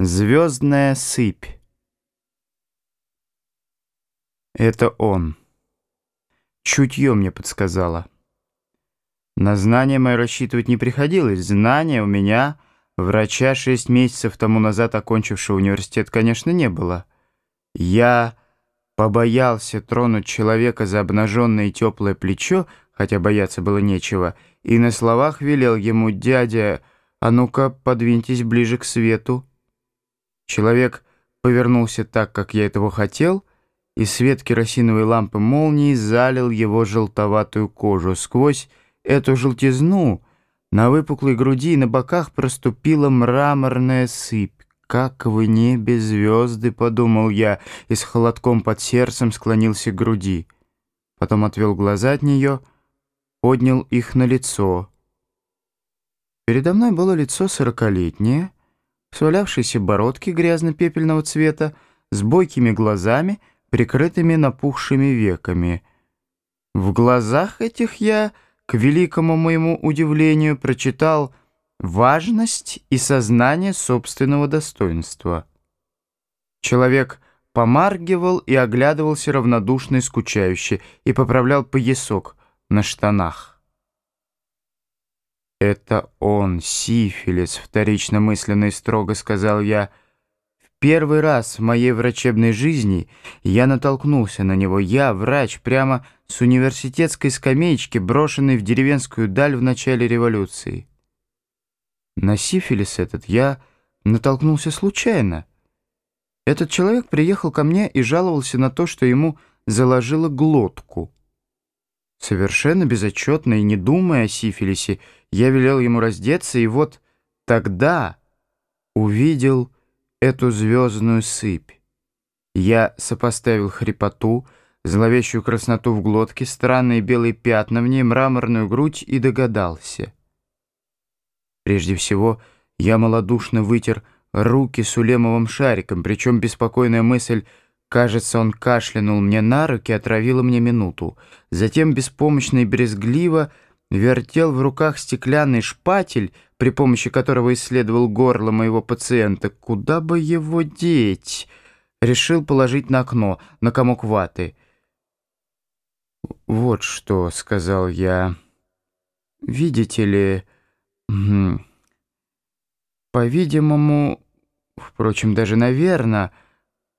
Звездная сыпь. Это он. Чутье мне подсказало. На знания мое рассчитывать не приходилось. Знания у меня, врача шесть месяцев тому назад окончившего университет, конечно, не было. Я побоялся тронуть человека за обнаженное и теплое плечо, хотя бояться было нечего, и на словах велел ему «Дядя, а ну-ка, подвиньтесь ближе к свету». Человек повернулся так, как я этого хотел, и свет керосиновой лампы молнии залил его желтоватую кожу. Сквозь эту желтизну на выпуклой груди и на боках проступила мраморная сыпь. «Как в небе звезды», — подумал я, и с холодком под сердцем склонился к груди. Потом отвел глаза от нее, поднял их на лицо. Передо мной было лицо сорокалетнее, свалявшейся бородки грязно-пепельного цвета, с бойкими глазами, прикрытыми напухшими веками. В глазах этих я, к великому моему удивлению, прочитал важность и сознание собственного достоинства. Человек помаргивал и оглядывался равнодушно и скучающе, и поправлял поясок на штанах. «Это он, сифилис», — вторично мысленно и строго сказал я. «В первый раз в моей врачебной жизни я натолкнулся на него. Я, врач, прямо с университетской скамеечки, брошенный в деревенскую даль в начале революции». На сифилис этот я натолкнулся случайно. Этот человек приехал ко мне и жаловался на то, что ему заложило глотку. Совершенно безотчетно и не думая о сифилисе, я велел ему раздеться, и вот тогда увидел эту звездную сыпь. Я сопоставил хрипоту, зловещую красноту в глотке, странные белые пятна в ней, мраморную грудь и догадался. Прежде всего, я малодушно вытер руки сулемовым шариком, причем беспокойная мысль Кажется, он кашлянул мне на руки, отравила мне минуту. Затем беспомощно и брезгливо вертел в руках стеклянный шпатель, при помощи которого исследовал горло моего пациента. Куда бы его деть? Решил положить на окно, на комок ваты. «Вот что», — сказал я. «Видите ли, по-видимому, впрочем, даже наверное,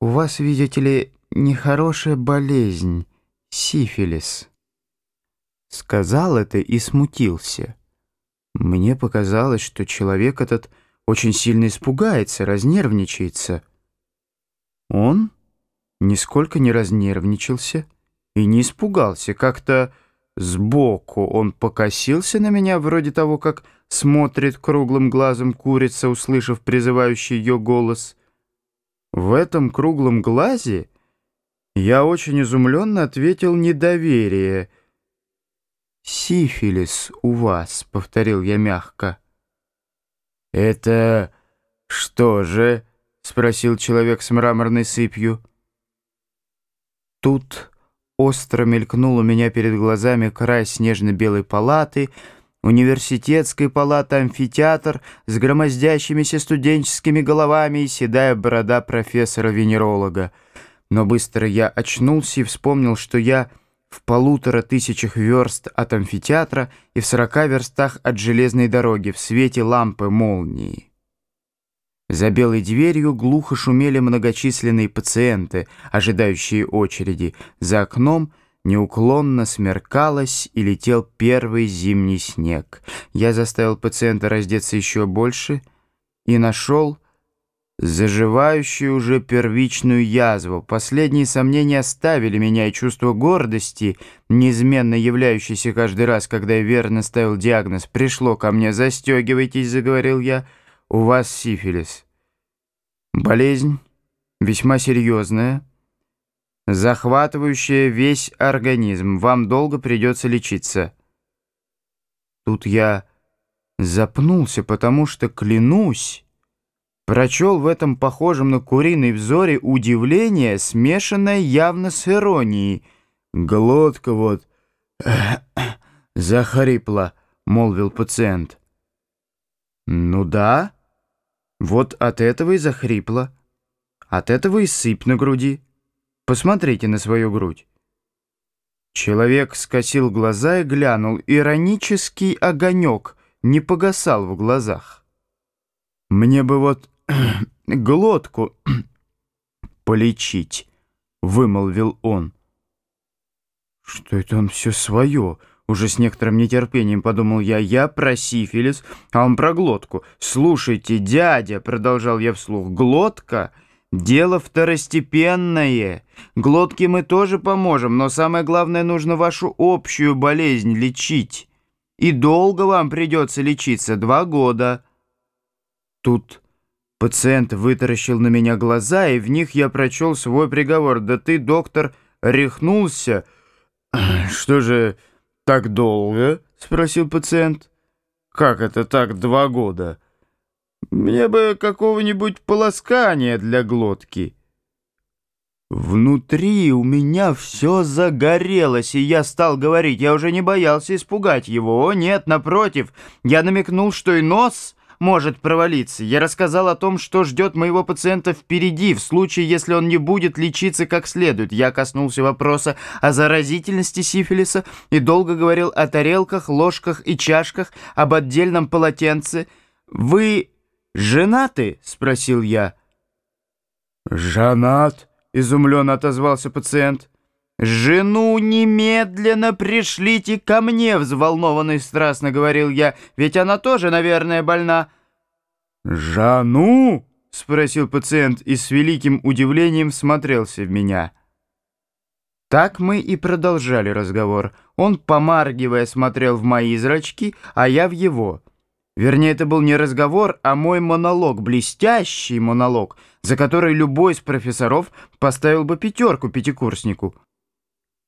у вас, видите ли, нехорошая болезнь, сифилис». Сказал это и смутился. Мне показалось, что человек этот очень сильно испугается, разнервничается. Он нисколько не разнервничался и не испугался. Как-то сбоку он покосился на меня, вроде того, как смотрит круглым глазом курица, услышав призывающий ее голос. В этом круглом глазе я очень изумленно ответил недоверие — «Сифилис у вас», — повторил я мягко. «Это что же?» — спросил человек с мраморной сыпью. Тут остро мелькнул у меня перед глазами край снежно-белой палаты, университетской палаты амфитеатр с громоздящимися студенческими головами и седая борода профессора-венеролога. Но быстро я очнулся и вспомнил, что я в полутора тысячах верст от амфитеатра и в сорока верстах от железной дороги в свете лампы молнии. За белой дверью глухо шумели многочисленные пациенты, ожидающие очереди. За окном неуклонно смеркалось и летел первый зимний снег. Я заставил пациента раздеться еще больше и нашел заживающую уже первичную язву. Последние сомнения оставили меня, и чувство гордости, неизменно являющееся каждый раз, когда я верно ставил диагноз, пришло ко мне. «Застегивайтесь», — заговорил я, — «у вас сифилис». Болезнь весьма серьезная, захватывающая весь организм. Вам долго придется лечиться. Тут я запнулся, потому что, клянусь, прочел в этом похожем на куриный взоре удивление, смешанное явно с иронией. «Глотка вот захрипла», — молвил пациент. «Ну да, Вот от этого и захрипло. От этого и сыпь на груди. Посмотрите на свою грудь. Человек скосил глаза и глянул. Иронический огонек не погасал в глазах. «Мне бы вот глотку полечить», — вымолвил он. «Что это он все свое?» Уже с некоторым нетерпением подумал я, я про сифилис, а он про глотку. «Слушайте, дядя», — продолжал я вслух, — «глотка — дело второстепенное. Глотке мы тоже поможем, но самое главное, нужно вашу общую болезнь лечить. И долго вам придется лечиться, два года». Тут пациент вытаращил на меня глаза, и в них я прочел свой приговор. «Да ты, доктор, рехнулся. Что же...» «Так долго?» — спросил пациент. «Как это так два года? Мне бы какого-нибудь полоскания для глотки». Внутри у меня все загорелось, и я стал говорить. Я уже не боялся испугать его. О, нет, напротив, я намекнул, что и нос может провалиться. Я рассказал о том, что ждет моего пациента впереди, в случае, если он не будет лечиться как следует. Я коснулся вопроса о заразительности сифилиса и долго говорил о тарелках, ложках и чашках, об отдельном полотенце. «Вы женаты?» — спросил я. «Женат?» — изумленно отозвался пациент. «Жену немедленно пришлите ко мне!» — взволнованно и страстно говорил я. «Ведь она тоже, наверное, больна». «Жану?» — спросил пациент и с великим удивлением смотрелся в меня. Так мы и продолжали разговор. Он, помаргивая, смотрел в мои зрачки, а я в его. Вернее, это был не разговор, а мой монолог, блестящий монолог, за который любой из профессоров поставил бы пятерку пятикурснику.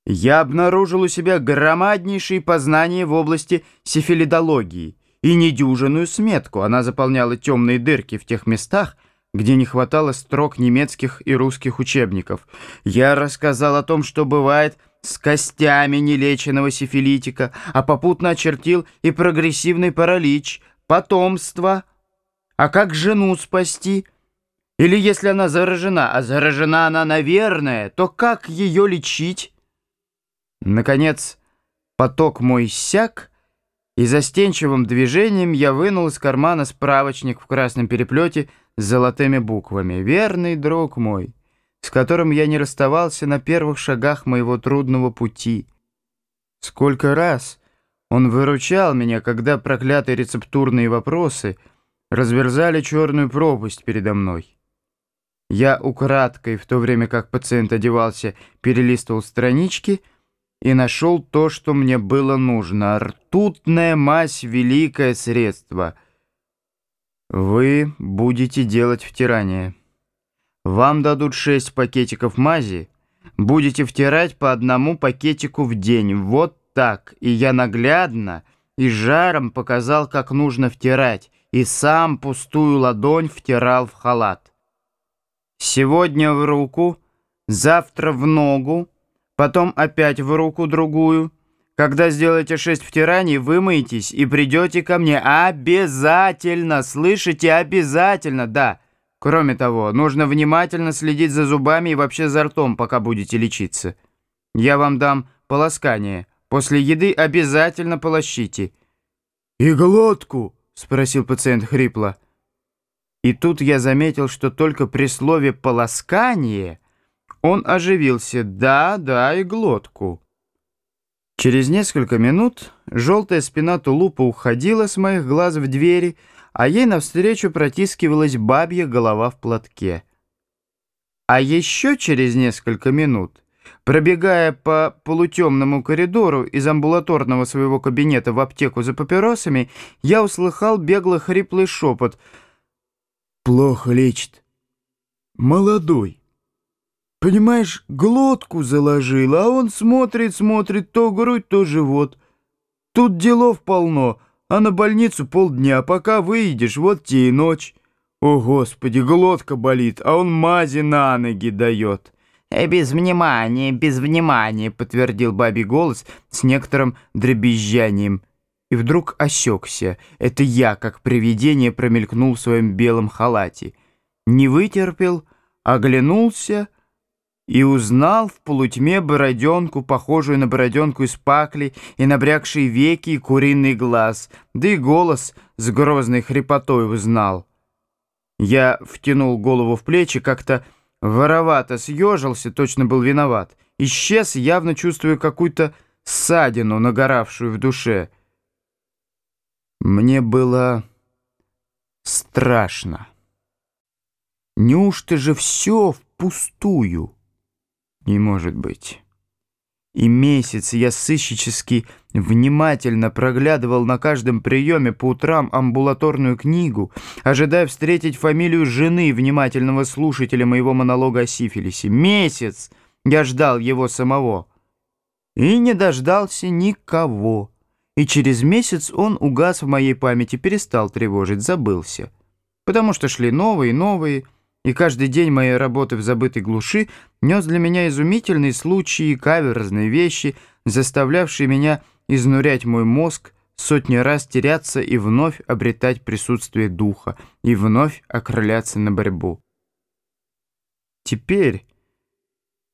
Я обнаружил у себя громаднейшие познания в области сифилидологии и недюжинную сметку. Она заполняла темные дырки в тех местах, где не хватало строк немецких и русских учебников. Я рассказал о том, что бывает с костями нелеченного сифилитика, а попутно очертил и прогрессивный паралич, потомство. А как жену спасти? Или если она заражена, а заражена она, наверное, то как ее лечить? Наконец, поток мой сяк, и застенчивым движением я вынул из кармана справочник в красном переплете с золотыми буквами. «Верный друг мой», с которым я не расставался на первых шагах моего трудного пути. Сколько раз он выручал меня, когда проклятые рецептурные вопросы разверзали черную пропасть передо мной. Я украдкой, в то время как пациент одевался, перелистывал странички — и нашел то, что мне было нужно. Ртутная мазь — великое средство. Вы будете делать втирание. Вам дадут шесть пакетиков мази. Будете втирать по одному пакетику в день. Вот так. И я наглядно и жаром показал, как нужно втирать. И сам пустую ладонь втирал в халат. Сегодня в руку, завтра в ногу, потом опять в руку другую. Когда сделаете шесть втираний, вымоетесь и придете ко мне. Обязательно, слышите, обязательно, да. Кроме того, нужно внимательно следить за зубами и вообще за ртом, пока будете лечиться. Я вам дам полоскание. После еды обязательно полощите. «И глотку?» — спросил пациент хрипло. И тут я заметил, что только при слове «полоскание» Он оживился, да, да, и глотку. Через несколько минут желтая спина тулупа уходила с моих глаз в двери, а ей навстречу протискивалась бабья голова в платке. А еще через несколько минут, пробегая по полутемному коридору из амбулаторного своего кабинета в аптеку за папиросами, я услыхал бегло хриплый шепот. «Плохо лечит. Молодой». Понимаешь, глотку заложил, а он смотрит, смотрит, то грудь, то живот. Тут делов полно, а на больницу полдня, пока выйдешь, вот те и ночь. О, Господи, глотка болит, а он мази на ноги дает. «Э, «Без внимания, без внимания», — подтвердил бабий голос с некоторым дребезжанием. и вдруг осекся. Это я, как привидение, промелькнул в своем белом халате. Не вытерпел, оглянулся и узнал в полутьме бороденку, похожую на бороденку из пакли, и набрякшие веки, и куриный глаз, да и голос с грозной хрипотой узнал. Я втянул голову в плечи, как-то воровато съежился, точно был виноват. Исчез, явно чувствуя какую-то ссадину, нагоравшую в душе. Мне было страшно. Неужто же все впустую? Не может быть. И месяц я сыщически внимательно проглядывал на каждом приеме по утрам амбулаторную книгу, ожидая встретить фамилию жены внимательного слушателя моего монолога о сифилисе. Месяц я ждал его самого. И не дождался никого и через месяц он угас в моей памяти, перестал тревожить, забылся. Потому что шли новые и новые, и каждый день моей работы в забытой глуши нес для меня изумительные случаи, каверзные вещи, заставлявшие меня изнурять мой мозг, сотни раз теряться и вновь обретать присутствие духа, и вновь окрыляться на борьбу. Теперь,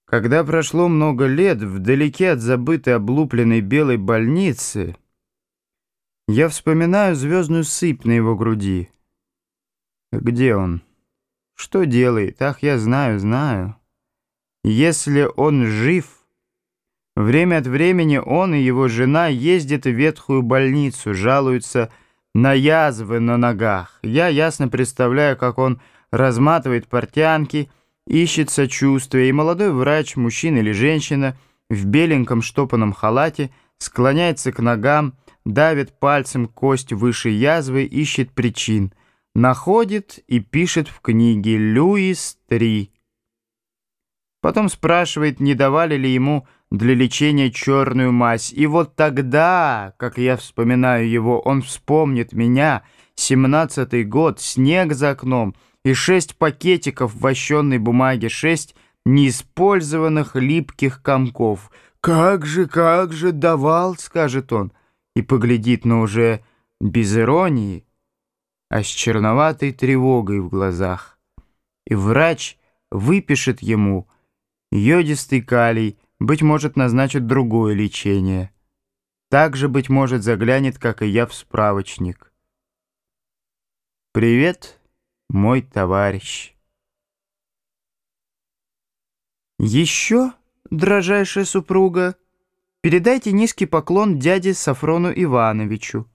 когда прошло много лет, вдалеке от забытой облупленной белой больницы, я вспоминаю звездную сыпь на его груди. Где он? Что делает? Ах, я знаю, знаю. Если он жив... Время от времени он и его жена ездят в ветхую больницу, жалуются на язвы на ногах. Я ясно представляю, как он разматывает портянки, ищет сочувствия, и молодой врач, мужчина или женщина, в беленьком штопанном халате, склоняется к ногам, давит пальцем кость выше язвы, ищет причин, находит и пишет в книге «Люис-3». Потом спрашивает, не давали ли ему для лечения черную мазь. И вот тогда, как я вспоминаю его, он вспомнит меня, семнадцатый год, снег за окном и шесть пакетиков в вощенной бумаге, шесть неиспользованных липких комков. «Как же, как же давал!» — скажет он и поглядит, но уже без иронии, а с черноватой тревогой в глазах. И врач выпишет ему йодистый калий, быть может, назначит другое лечение. Также, быть может, заглянет, как и я, в справочник. «Привет, мой товарищ». «Еще, дрожайшая супруга?» Передайте низкий поклон дяде Сафрону Ивановичу.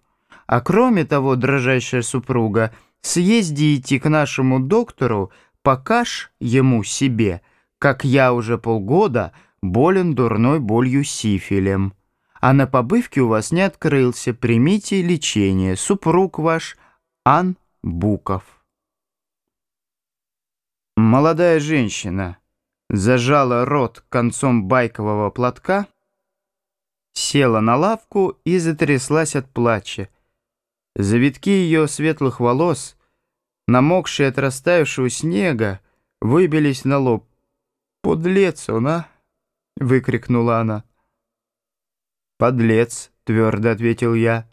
А кроме того, дрожайшая супруга, съездите к нашему доктору, покаж ему себе, как я уже полгода болен дурной болью сифилем. А на побывке у вас не открылся, примите лечение. Супруг ваш Ан Буков. Молодая женщина зажала рот концом байкового платка, села на лавку и затряслась от плача. Завитки ее светлых волос, намокшие от растаявшего снега, выбились на лоб. «Подлец он, а!» — выкрикнула она. «Подлец», — твердо ответил я.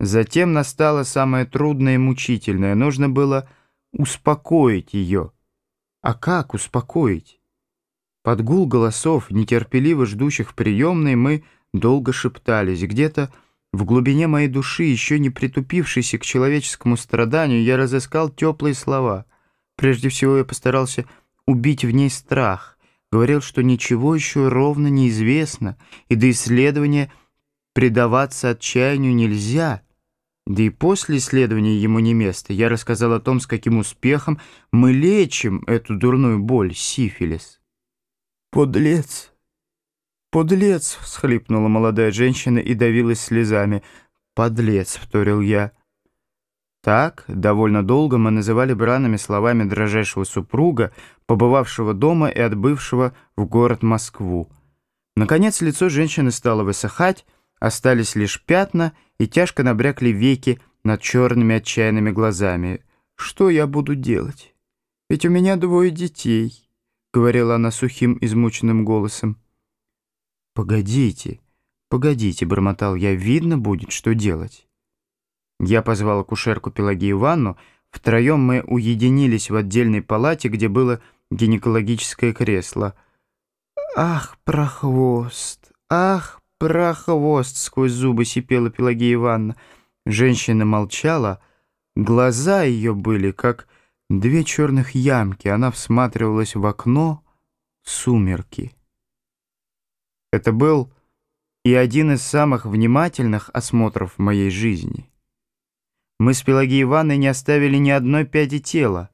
Затем настало самое трудное и мучительное. Нужно было успокоить ее. А как успокоить? Под гул голосов, нетерпеливо ждущих в приемной, мы долго шептались. Где-то в глубине моей души, еще не притупившейся к человеческому страданию, я разыскал теплые слова. Прежде всего я постарался убить в ней страх. Говорил, что ничего еще ровно неизвестно, и до исследования предаваться отчаянию нельзя. Да и после исследования ему не место. Я рассказал о том, с каким успехом мы лечим эту дурную боль, сифилис. «Подлец! Подлец!» — всхлипнула молодая женщина и давилась слезами. «Подлец!» — вторил я. Так, довольно долго мы называли бранными словами дрожайшего супруга, побывавшего дома и отбывшего в город Москву. Наконец лицо женщины стало высыхать, остались лишь пятна и тяжко набрякли веки над черными отчаянными глазами. «Что я буду делать? Ведь у меня двое детей». — говорила она сухим, измученным голосом. «Погодите, «Погодите», — бормотал я, — «видно будет, что делать». Я позвал акушерку Пелагею Ивановну, втроем мы уединились в отдельной палате, где было гинекологическое кресло. «Ах, прохвост! Ах, прохвост!» — сквозь зубы сипела Пелагея Ивановна. Женщина молчала, глаза ее были, как две черных ямки. Она всматривалась в окно, сумерки. Это был и один из самых внимательных осмотров в моей жизни. Мы с Пелагеей Ивановной не оставили ни одной пяди тела.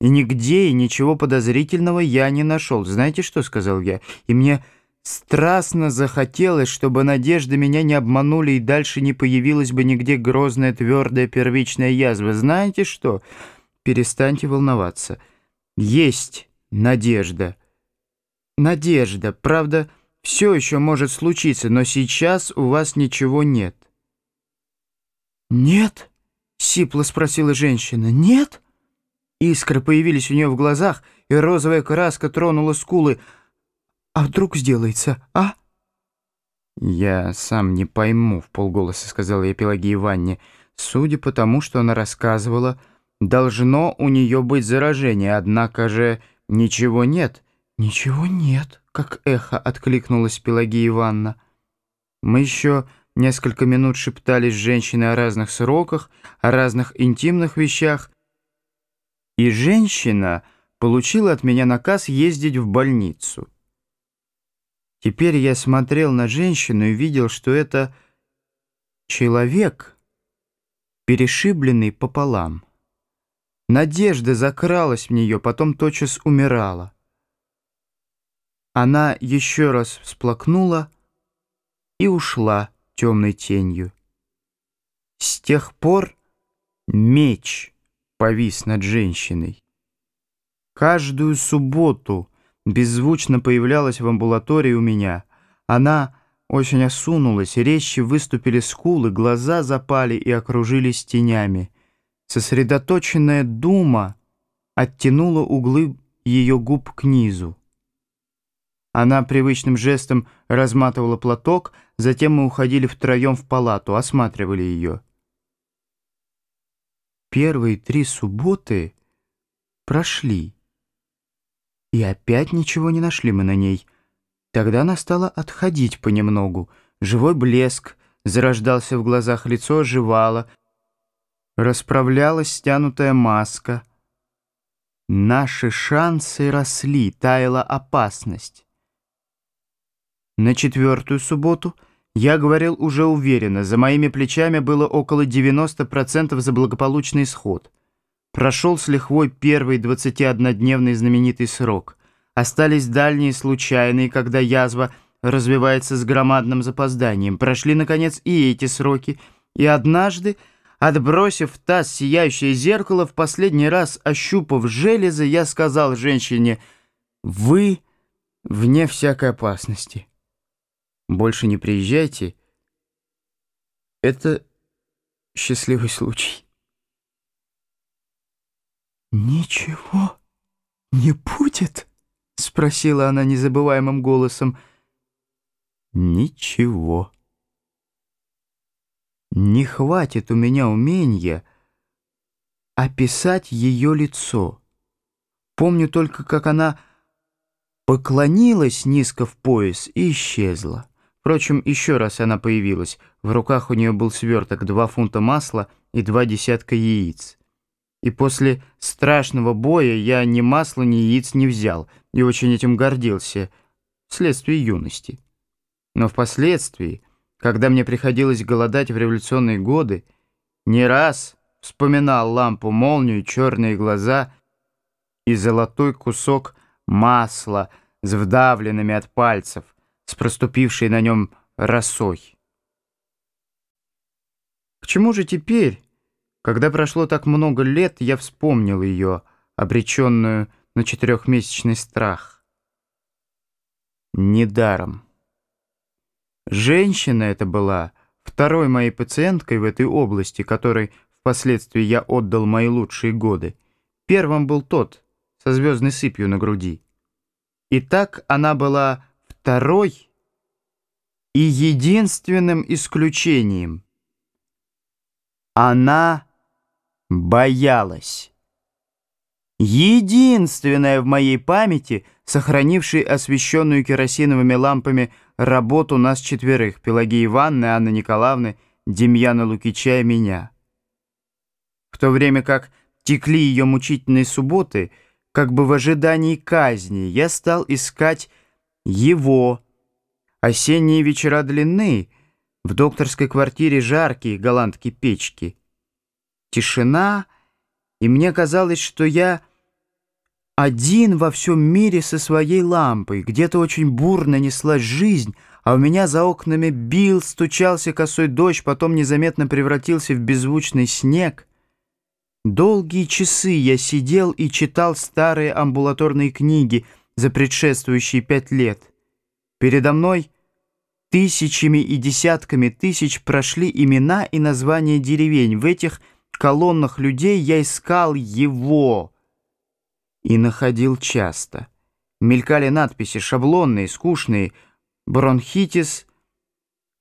И нигде и ничего подозрительного я не нашел. Знаете, что сказал я? И мне страстно захотелось, чтобы надежды меня не обманули и дальше не появилась бы нигде грозная твердая первичная язва. Знаете что? Перестаньте волноваться. Есть надежда. Надежда. Правда, все еще может случиться, но сейчас у вас ничего нет. «Нет?» — сипло спросила женщина. «Нет?» Искры появились у нее в глазах, и розовая краска тронула скулы. «А вдруг сделается, а?» «Я сам не пойму», — в полголоса сказала я Пелагии Ивановне. «Судя по тому, что она рассказывала, должно у нее быть заражение, однако же ничего нет». «Ничего нет», — как эхо откликнулась Пелагея Ивановна. Мы еще несколько минут шептались с женщиной о разных сроках, о разных интимных вещах, и женщина получила от меня наказ ездить в больницу. Теперь я смотрел на женщину и видел, что это человек, перешибленный пополам. Надежда закралась в нее, потом тотчас умирала. Она еще раз всплакнула и ушла темной тенью. С тех пор меч повис над женщиной. Каждую субботу беззвучно появлялась в амбулатории у меня. Она очень осунулась, резче выступили скулы, глаза запали и окружились тенями. Сосредоточенная дума оттянула углы ее губ к низу. Она привычным жестом разматывала платок, затем мы уходили втроем в палату, осматривали ее. Первые три субботы прошли. И опять ничего не нашли мы на ней. Тогда она стала отходить понемногу. Живой блеск зарождался в глазах, лицо оживало. Расправлялась стянутая маска. Наши шансы росли, таяла опасность. На четвертую субботу я говорил уже уверенно, за моими плечами было около 90% за благополучный исход. Прошел с лихвой первый 21-дневный знаменитый срок. Остались дальние случайные, когда язва развивается с громадным запозданием. Прошли, наконец, и эти сроки. И однажды, отбросив в таз сияющее зеркало, в последний раз ощупав железы, я сказал женщине «Вы вне всякой опасности». Больше не приезжайте. Это счастливый случай. «Ничего не будет?» — спросила она незабываемым голосом. «Ничего. Не хватит у меня умения описать ее лицо. Помню только, как она поклонилась низко в пояс и исчезла. Впрочем, еще раз она появилась. В руках у нее был сверток, два фунта масла и два десятка яиц. И после страшного боя я ни масла, ни яиц не взял, и очень этим гордился, вследствие юности. Но впоследствии, когда мне приходилось голодать в революционные годы, не раз вспоминал лампу-молнию, черные глаза и золотой кусок масла с вдавленными от пальцев, с проступившей на нем росой. К чему же теперь, когда прошло так много лет, я вспомнил ее, обреченную на четырехмесячный страх? Недаром. Женщина это была второй моей пациенткой в этой области, которой впоследствии я отдал мои лучшие годы. Первым был тот, со звездной сыпью на груди. И так она была второй и единственным исключением. Она боялась. Единственная в моей памяти, сохранившей освещенную керосиновыми лампами работу нас четверых, Пелагеи Ивановны, Анны Николаевны, Демьяна Лукича и меня. В то время как текли ее мучительные субботы, как бы в ожидании казни, я стал искать его. Осенние вечера длинны, в докторской квартире жаркие голландки печки. Тишина, и мне казалось, что я один во всем мире со своей лампой. Где-то очень бурно неслась жизнь, а у меня за окнами бил, стучался косой дождь, потом незаметно превратился в беззвучный снег. Долгие часы я сидел и читал старые амбулаторные книги за предшествующие пять лет. Передо мной тысячами и десятками тысяч прошли имена и названия деревень. В этих колоннах людей я искал его и находил часто. Мелькали надписи шаблонные, скучные, бронхитис,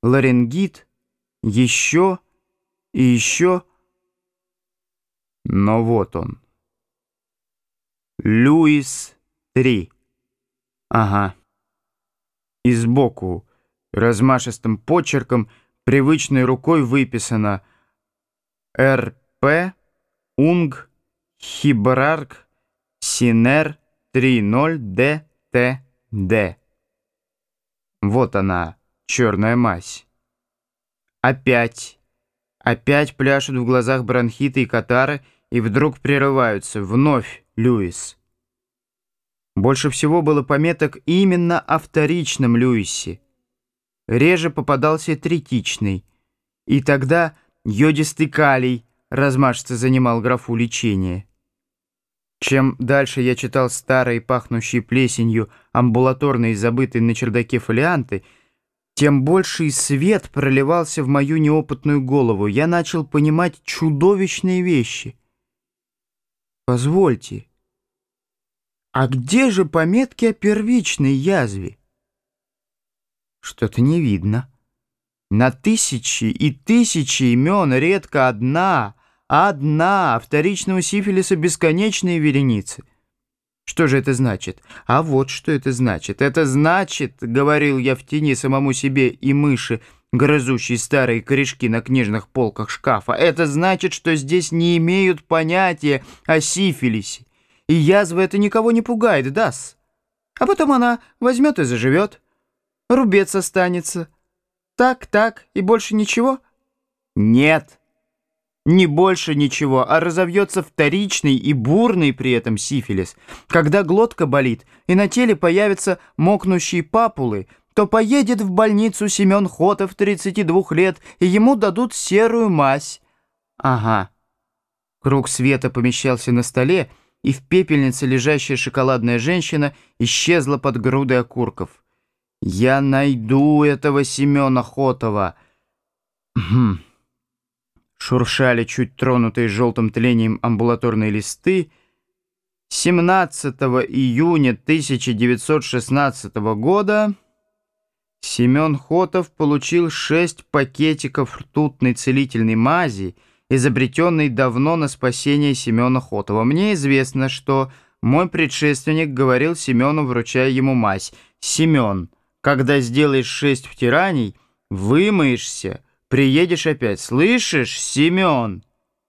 ларингит, еще и еще. Но вот он. Луис 3. Ага. И сбоку, размашистым почерком, привычной рукой выписано «РП Унг Хибрарк Синер 30ДТД. Вот она, черная мазь. Опять. Опять пляшут в глазах бронхиты и катары, и вдруг прерываются. Вновь Льюис. Больше всего было пометок именно о вторичном Льюисе. Реже попадался третичный. И тогда йодистый калий размашисто занимал графу лечения. Чем дальше я читал старые, пахнущие плесенью, амбулаторные, забытые на чердаке фолианты, тем больший свет проливался в мою неопытную голову. Я начал понимать чудовищные вещи. Позвольте, а где же пометки о первичной язве? Что-то не видно. На тысячи и тысячи имен редко одна — Одна, вторичного сифилиса бесконечные вереницы. Что же это значит? А вот что это значит. Это значит, говорил я в тени самому себе и мыши, грызущие старые корешки на книжных полках шкафа, это значит, что здесь не имеют понятия о сифилисе. И язва это никого не пугает, дас. А потом она возьмет и заживет. Рубец останется. Так, так, и больше ничего? Нет. Не больше ничего, а разовьется вторичный и бурный при этом сифилис. Когда глотка болит и на теле появятся мокнущие папулы, то поедет в больницу Семен Хотов, 32 лет, и ему дадут серую мазь. Ага. Круг света помещался на столе, и в пепельнице лежащая шоколадная женщина исчезла под грудой окурков. «Я найду этого Семена Хотова». Хм шуршали чуть тронутые желтым тлением амбулаторные листы, 17 июня 1916 года Семен Хотов получил шесть пакетиков ртутной целительной мази, изобретенной давно на спасение Семена Хотова. Мне известно, что мой предшественник говорил Семену, вручая ему мазь. «Семен, когда сделаешь шесть втираний, вымоешься, Приедешь опять, слышишь, Семен?»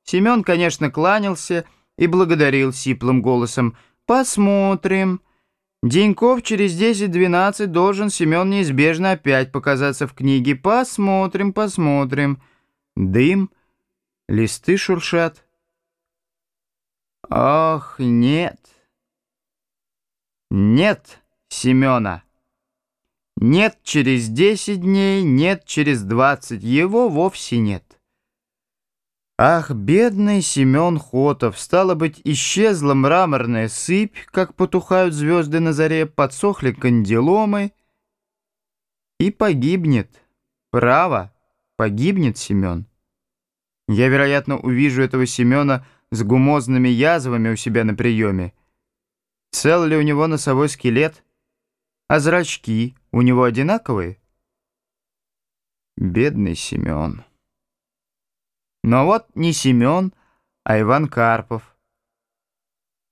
Семен, конечно, кланялся и благодарил сиплым голосом. «Посмотрим. Деньков через 10-12 должен Семен неизбежно опять показаться в книге. Посмотрим, посмотрим. Дым, листы шуршат. Ох, нет. Нет Семена». Нет через 10 дней, нет через 20, его вовсе нет. Ах, бедный Семен Хотов, стало быть, исчезла мраморная сыпь, как потухают звезды на заре, подсохли кандиломы, и погибнет. Право, погибнет Семен. Я, вероятно, увижу этого Семена с гумозными язвами у себя на приеме. Цел ли у него носовой скелет? А зрачки у него одинаковые? Бедный Семен. Но вот не Семен, а Иван Карпов.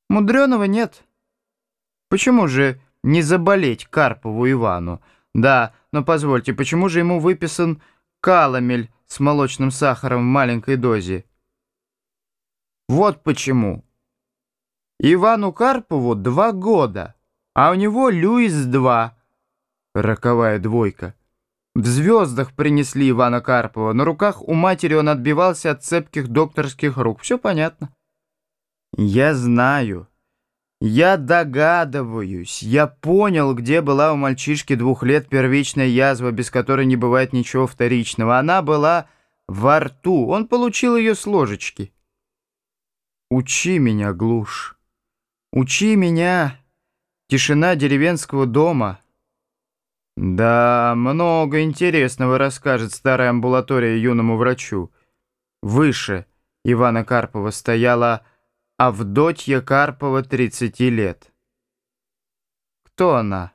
Мудреного нет. Почему же не заболеть Карпову Ивану? Да, но позвольте, почему же ему выписан каламель с молочным сахаром в маленькой дозе? Вот почему. Ивану Карпову два года, а у него Люис два. Роковая двойка. В звездах принесли Ивана Карпова. На руках у матери он отбивался от цепких докторских рук. Все понятно. Я знаю. Я догадываюсь. Я понял, где была у мальчишки двух лет первичная язва, без которой не бывает ничего вторичного. Она была во рту. Он получил ее с ложечки. Учи меня, глушь. Учи меня, тишина деревенского дома. Да, много интересного расскажет старая амбулатория юному врачу. Выше Ивана Карпова стояла Авдотья Карпова, 30 лет. Кто она?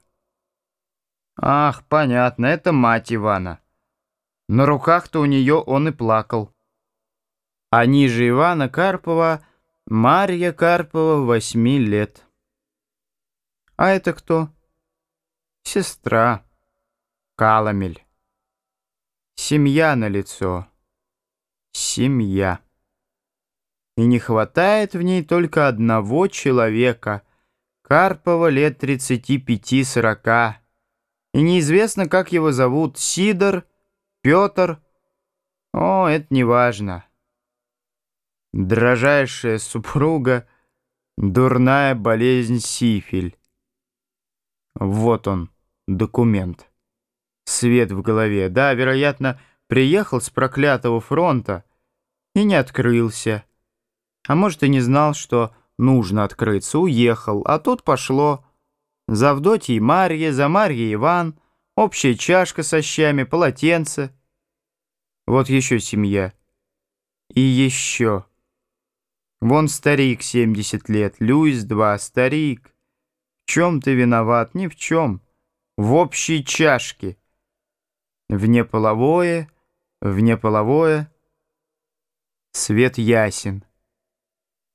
Ах, понятно, это мать Ивана. На руках-то у нее он и плакал. А ниже Ивана Карпова Марья Карпова, восьми лет. А это кто? Сестра. Каламель. Семья на лицо. Семья. И не хватает в ней только одного человека. Карпова лет 35-40. И неизвестно, как его зовут. Сидор, Петр. О, это не важно. Дрожайшая супруга, дурная болезнь сифиль. Вот он, документ. Свет в голове. Да, вероятно, приехал с проклятого фронта и не открылся. А может, и не знал, что нужно открыться. Уехал, а тут пошло. За Авдотьей Марье, за Марьей Иван, общая чашка со щами, полотенце. Вот еще семья. И еще. Вон старик, 70 лет, Люис, два, старик. В чем ты виноват? Ни в чем. В общей чашке. Внеполовое, внеполовое. Свет ясен.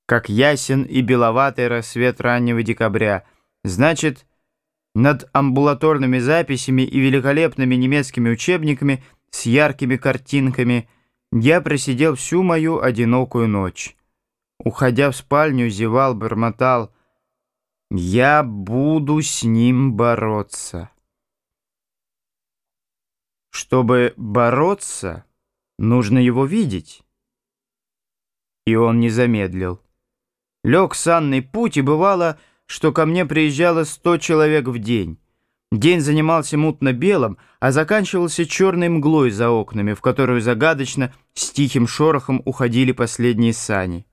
Как ясен и беловатый рассвет раннего декабря. Значит, над амбулаторными записями и великолепными немецкими учебниками с яркими картинками я просидел всю мою одинокую ночь. Уходя в спальню, зевал, бормотал. «Я буду с ним бороться». Чтобы бороться, нужно его видеть. И он не замедлил. Лег санный путь, и бывало, что ко мне приезжало сто человек в день. День занимался мутно-белым, а заканчивался черной мглой за окнами, в которую загадочно с тихим шорохом уходили последние сани.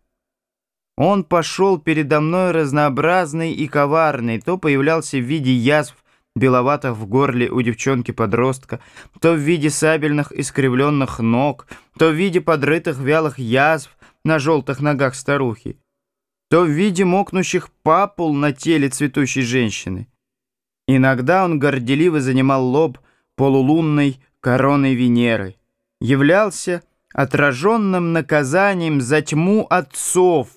Он пошел передо мной разнообразный и коварный, то появлялся в виде язв беловатых в горле у девчонки-подростка, то в виде сабельных искривленных ног, то в виде подрытых вялых язв на желтых ногах старухи, то в виде мокнущих папул на теле цветущей женщины. Иногда он горделиво занимал лоб полулунной короной Венеры, являлся отраженным наказанием за тьму отцов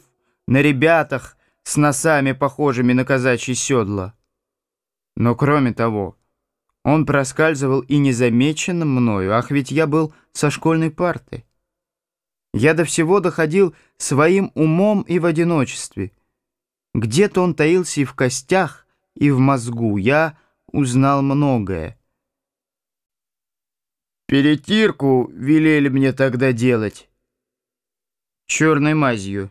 на ребятах с носами, похожими на казачьи седла. Но кроме того, он проскальзывал и незамеченным мною, ах, ведь я был со школьной парты. Я до всего доходил своим умом и в одиночестве. Где-то он таился и в костях, и в мозгу. Я узнал многое. Перетирку велели мне тогда делать. Черной мазью.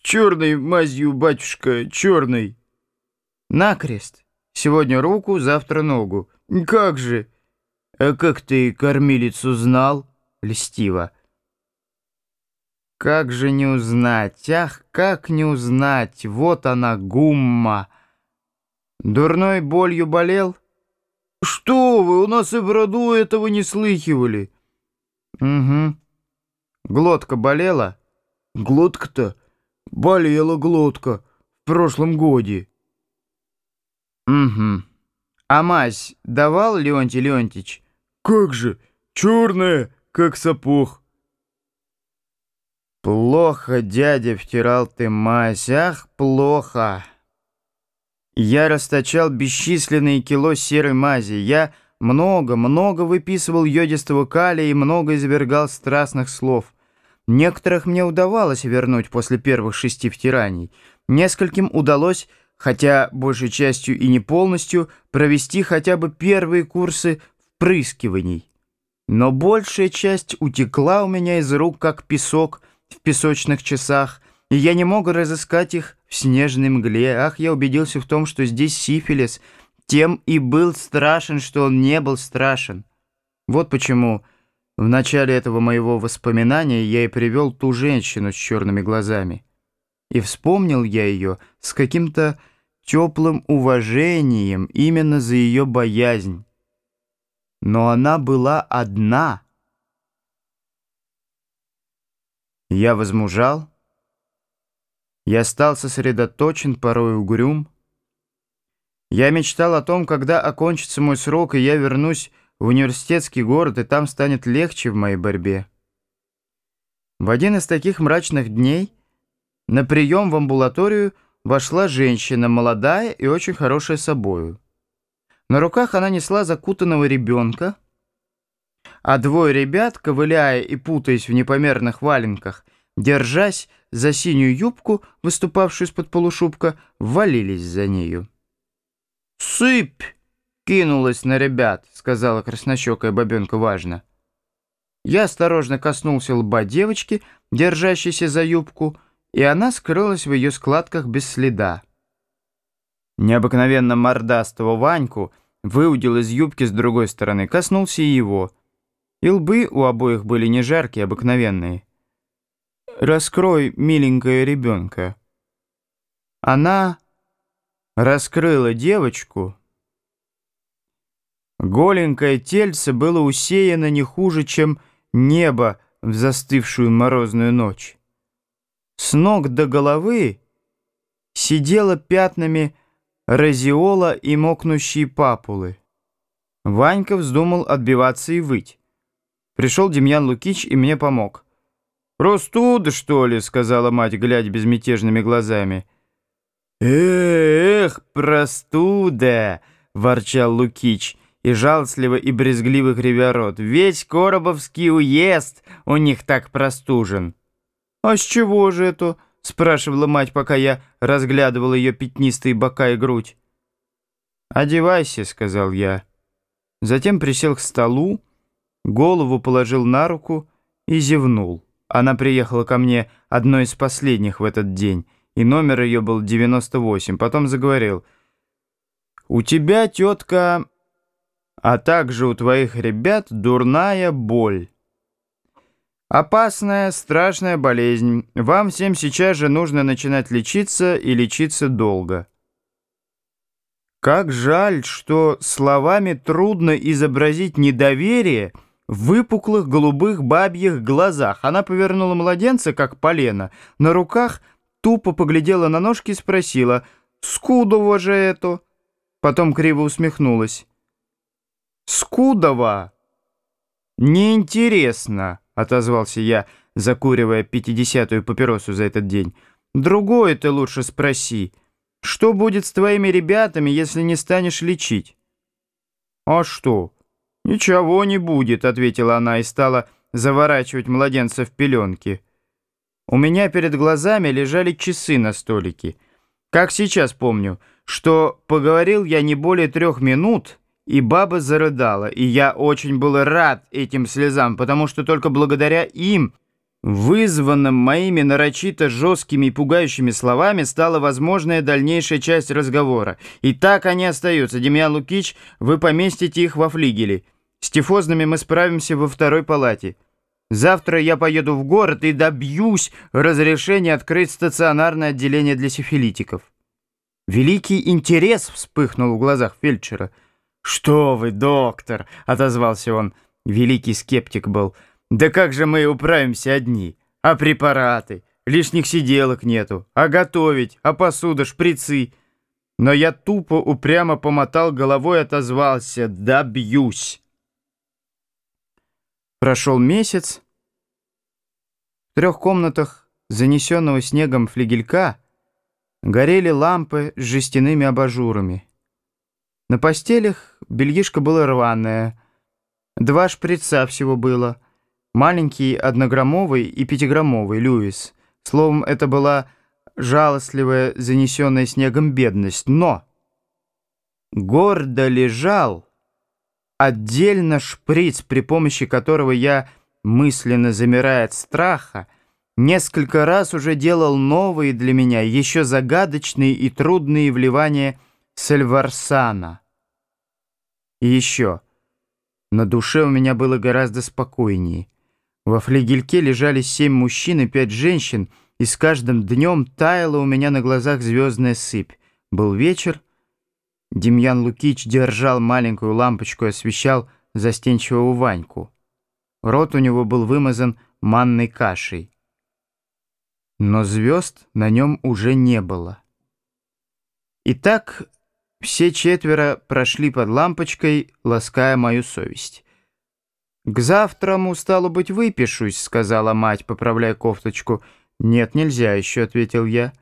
Черной мазью, батюшка, черной. Накрест. Сегодня руку, завтра ногу. Как же? А как ты кормилицу знал? Льстиво. Как же не узнать? Ах, как не узнать? Вот она, гумма. Дурной болью болел? Что вы, у нас и в роду этого не слыхивали. Угу. Глотка болела? Глотка-то? Болела глотка в прошлом годе. Угу. А мазь давал Леонтий Леонтьевич? Как же, черная, как сапог. Плохо, дядя, втирал ты мазь, ах, плохо. Я расточал бесчисленные кило серой мази. Я много-много выписывал йодистого калия и много извергал страстных слов. Некоторых мне удавалось вернуть после первых шести втираний. Нескольким удалось, хотя большей частью и не полностью, провести хотя бы первые курсы впрыскиваний. Но большая часть утекла у меня из рук, как песок в песочных часах, и я не мог разыскать их в снежной мгле. Ах, я убедился в том, что здесь сифилис, тем и был страшен, что он не был страшен. Вот почему в начале этого моего воспоминания я и привел ту женщину с черными глазами. И вспомнил я ее с каким-то теплым уважением именно за ее боязнь. Но она была одна. Я возмужал, я стал сосредоточен, порой угрюм. Я мечтал о том, когда окончится мой срок, и я вернусь в университетский город, и там станет легче в моей борьбе. В один из таких мрачных дней на прием в амбулаторию вошла женщина, молодая и очень хорошая собою. На руках она несла закутанного ребенка, а двое ребят, ковыляя и путаясь в непомерных валенках, держась за синюю юбку, выступавшую из-под полушубка, ввалились за нею. «Сыпь!» — кинулась на ребят, — сказала краснощекая бабенка важно. Я осторожно коснулся лба девочки, держащейся за юбку, и она скрылась в ее складках без следа. Необыкновенно мордастого Ваньку выудил из юбки с другой стороны, коснулся и его. И лбы у обоих были не жаркие, обыкновенные. «Раскрой, миленькая ребенка». Она раскрыла девочку. Голенькое тельце было усеяно не хуже, чем небо в застывшую морозную ночь. С ног до головы сидела пятнами разиола и мокнущие папулы. Ванька вздумал отбиваться и выть. Пришел Демьян Лукич и мне помог. «Простуда, что ли?» — сказала мать, глядя безмятежными глазами. «Эх, простуда!» — ворчал Лукич, и жалостливо и брезгливо кривя рот. «Весь Коробовский уезд у них так простужен». «А с чего же это?» — спрашивала мать, пока я разглядывал ее пятнистые бока и грудь. «Одевайся», — сказал я. Затем присел к столу, голову положил на руку и зевнул. Она приехала ко мне одной из последних в этот день, и номер ее был 98. Потом заговорил. «У тебя, тетка, а также у твоих ребят дурная боль». Опасная, страшная болезнь. Вам всем сейчас же нужно начинать лечиться и лечиться долго. Как жаль, что словами трудно изобразить недоверие выпуклых голубых бабьих глазах. Она повернула младенца, как полено, на руках тупо поглядела на ножки и спросила «Скудово же это?» Потом криво усмехнулась. «Скудово? Неинтересно» отозвался я, закуривая пятидесятую папиросу за этот день. «Другое ты лучше спроси. Что будет с твоими ребятами, если не станешь лечить?» «А что?» «Ничего не будет», — ответила она и стала заворачивать младенца в пеленки. У меня перед глазами лежали часы на столике. Как сейчас помню, что поговорил я не более трех минут, и баба зарыдала, и я очень был рад этим слезам, потому что только благодаря им, вызванным моими нарочито жесткими и пугающими словами, стала возможная дальнейшая часть разговора. И так они остаются. Демьян Лукич, вы поместите их во флигеле. С тифозными мы справимся во второй палате. Завтра я поеду в город и добьюсь разрешения открыть стационарное отделение для сифилитиков. Великий интерес вспыхнул в глазах фельдшера — «Что вы, доктор!» — отозвался он. Великий скептик был. «Да как же мы управимся одни? А препараты? Лишних сиделок нету. А готовить? А посуда, шприцы?» Но я тупо упрямо помотал головой и отозвался. «Добьюсь!» Прошел месяц. В трех комнатах занесенного снегом флигелька горели лампы с жестяными абажурами. На постелях бельишко было рваное, два шприца всего было, маленький однограммовый и пятиграммовый Льюис. Словом, это была жалостливая, занесенная снегом бедность. Но гордо лежал отдельно шприц, при помощи которого я, мысленно замирая от страха, несколько раз уже делал новые для меня, еще загадочные и трудные вливания Сальварсана. И еще. На душе у меня было гораздо спокойнее. Во флигельке лежали семь мужчин и пять женщин, и с каждым днем таяла у меня на глазах звездная сыпь. Был вечер, Демьян Лукич держал маленькую лампочку и освещал застенчивого Ваньку. Рот у него был вымазан манной кашей. Но звезд на нем уже не было. Итак, все четверо прошли под лампочкой, лаская мою совесть. «К завтраму, стало быть, выпишусь», — сказала мать, поправляя кофточку. «Нет, нельзя еще», — ответил я.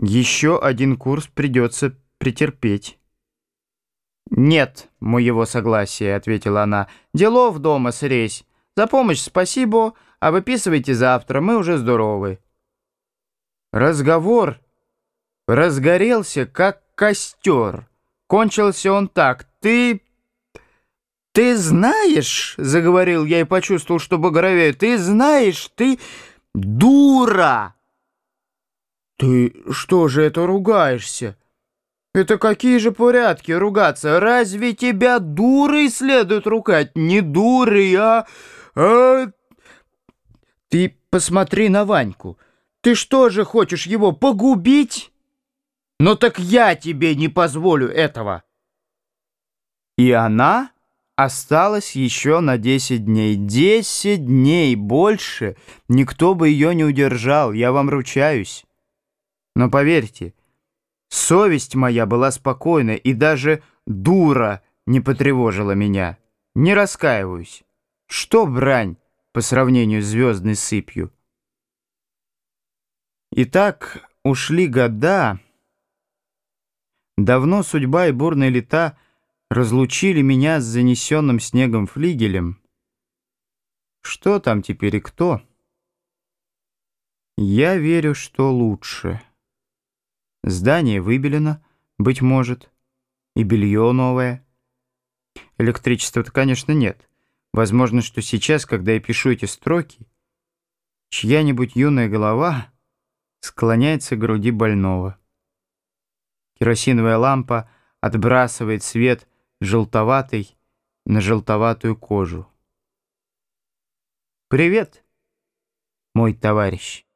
«Еще один курс придется претерпеть». «Нет моего согласия», — ответила она. «Делов дома срезь. За помощь спасибо, а выписывайте завтра, мы уже здоровы». Разговор разгорелся, как костер. Кончился он так. «Ты... ты знаешь...» — заговорил я и почувствовал, что багровею. «Ты знаешь, ты дура!» «Ты что же это ругаешься?» Это какие же порядки ругаться? Разве тебя дурой следует ругать? Не дурой, а... а... Ты посмотри на Ваньку. Ты что же хочешь его погубить? Ну так я тебе не позволю этого. И она осталась еще на десять дней. Десять дней больше никто бы ее не удержал, я вам ручаюсь. Но поверьте, Совесть моя была спокойна, и даже дура не потревожила меня. Не раскаиваюсь. Что брань по сравнению с звездной сыпью? Итак, ушли года. Давно судьба и бурные лета разлучили меня с занесенным снегом флигелем. Что там теперь и кто? Я верю, что лучше. Здание выбелено, быть может, и белье новое. Электричества-то, конечно, нет. Возможно, что сейчас, когда я пишу эти строки, чья-нибудь юная голова склоняется к груди больного. Керосиновая лампа отбрасывает свет желтоватый на желтоватую кожу. «Привет, мой товарищ!»